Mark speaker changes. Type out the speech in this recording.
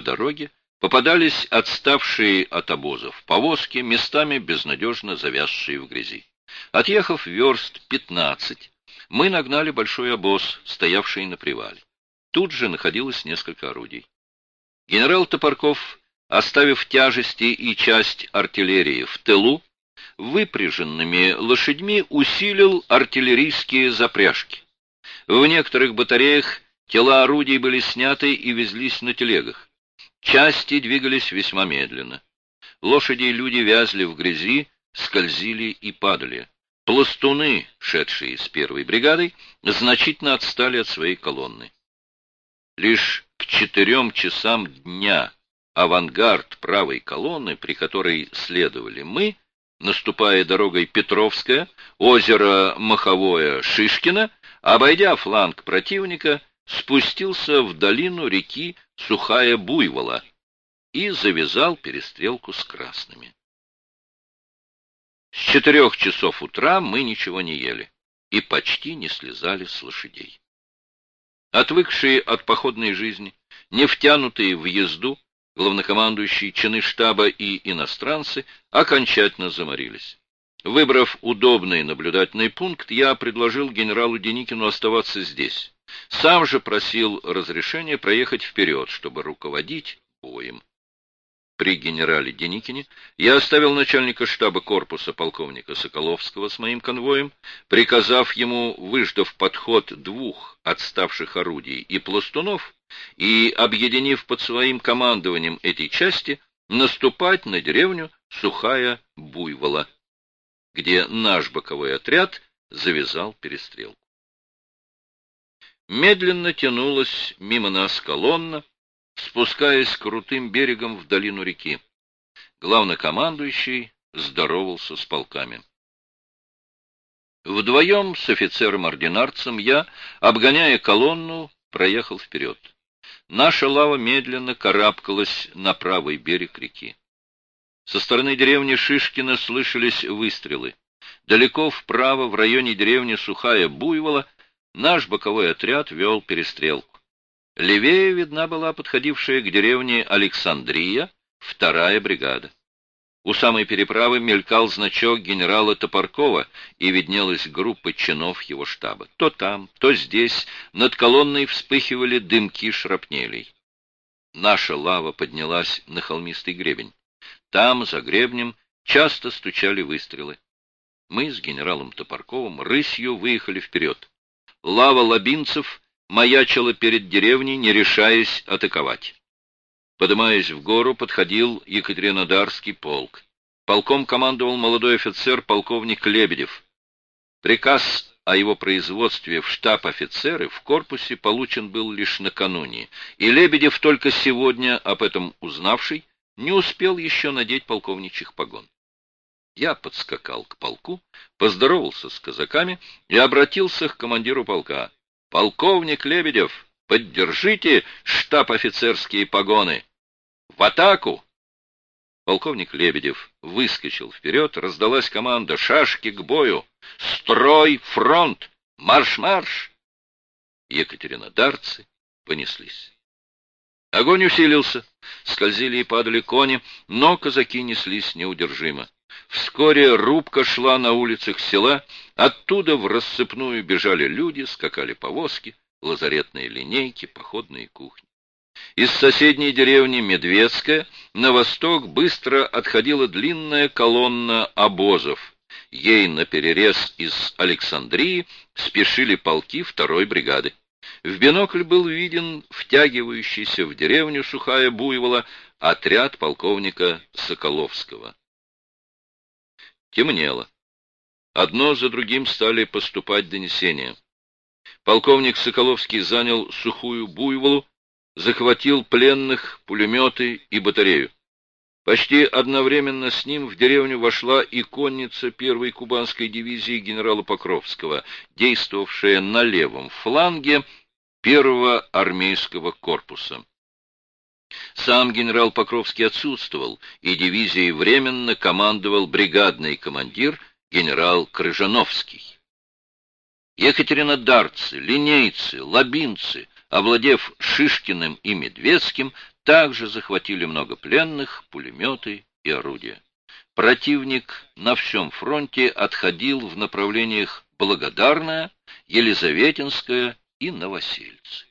Speaker 1: дороге попадались отставшие от обозов повозки, местами безнадежно завязшие в грязи. Отъехав верст пятнадцать, мы нагнали большой обоз, стоявший на привале. Тут же находилось несколько орудий. Генерал Топорков, оставив тяжести и часть артиллерии в тылу, выпряженными лошадьми усилил артиллерийские запряжки. В некоторых батареях тела орудий были сняты и везлись на телегах. Части двигались весьма медленно. Лошади и люди вязли в грязи, скользили и падали. Пластуны, шедшие с первой бригадой, значительно отстали от своей колонны. Лишь к четырем часам дня авангард правой колонны, при которой следовали мы, наступая дорогой Петровская, озеро Маховое Шишкино, обойдя фланг противника, спустился в долину реки Сухая Буйвола и завязал перестрелку с красными. С четырех часов утра мы ничего не ели и почти не слезали с лошадей. Отвыкшие от походной жизни, не втянутые в езду, главнокомандующие чины штаба и иностранцы окончательно заморились. Выбрав удобный наблюдательный пункт, я предложил генералу Деникину оставаться здесь. Сам же просил разрешения проехать вперед, чтобы руководить боем при генерале Деникине, я оставил начальника штаба корпуса полковника Соколовского с моим конвоем, приказав ему, выждав подход двух отставших орудий и пластунов, и, объединив под своим командованием эти части, наступать на деревню Сухая Буйвола, где наш боковой отряд завязал перестрелку. Медленно тянулась мимо нас колонна, спускаясь крутым берегом в долину реки. Главнокомандующий здоровался с полками. Вдвоем с офицером-ординарцем я, обгоняя колонну, проехал вперед. Наша лава медленно карабкалась на правый берег реки. Со стороны деревни Шишкина слышались выстрелы. Далеко вправо, в районе деревни Сухая Буйвола, наш боковой отряд вел перестрелку. Левее видна была подходившая к деревне Александрия вторая бригада. У самой переправы мелькал значок генерала Топоркова, и виднелась группа чинов его штаба. То там, то здесь над колонной вспыхивали дымки шрапнелей. Наша лава поднялась на холмистый гребень. Там, за гребнем, часто стучали выстрелы. Мы с генералом Топорковым рысью выехали вперед. Лава лабинцев маячила перед деревней, не решаясь атаковать. Подымаясь в гору, подходил Екатеринодарский полк. Полком командовал молодой офицер полковник Лебедев. Приказ о его производстве в штаб офицеры в корпусе получен был лишь накануне, и Лебедев, только сегодня об этом узнавший, не успел еще надеть полковничьих погон. Я подскакал к полку, поздоровался с казаками и обратился к командиру полка. Полковник Лебедев, поддержите штаб-офицерские погоны. В атаку! Полковник Лебедев выскочил вперед, раздалась команда «Шашки к бою! Строй, фронт! Марш-марш!» Екатеринодарцы понеслись. Огонь усилился, скользили и падали кони, но казаки неслись неудержимо. Вскоре рубка шла на улицах села, оттуда в рассыпную бежали люди, скакали повозки, лазаретные линейки, походные кухни. Из соседней деревни Медведская на восток быстро отходила длинная колонна обозов. Ей наперерез из Александрии спешили полки второй бригады. В бинокль был виден втягивающийся в деревню Сухая Буйвола отряд полковника Соколовского. Темнело. Одно за другим стали поступать донесения. Полковник Соколовский занял сухую буйволу, захватил пленных, пулеметы и батарею. Почти одновременно с ним в деревню вошла и конница первой кубанской дивизии генерала Покровского, действовавшая на левом фланге первого армейского корпуса. Сам генерал Покровский отсутствовал, и дивизией временно командовал бригадный командир генерал Крыжановский. Екатеринодарцы, линейцы, лабинцы, овладев Шишкиным и Медведским, Также захватили много пленных, пулеметы и орудия. Противник на всем фронте отходил в направлениях Благодарная, Елизаветинская и Новосельцы.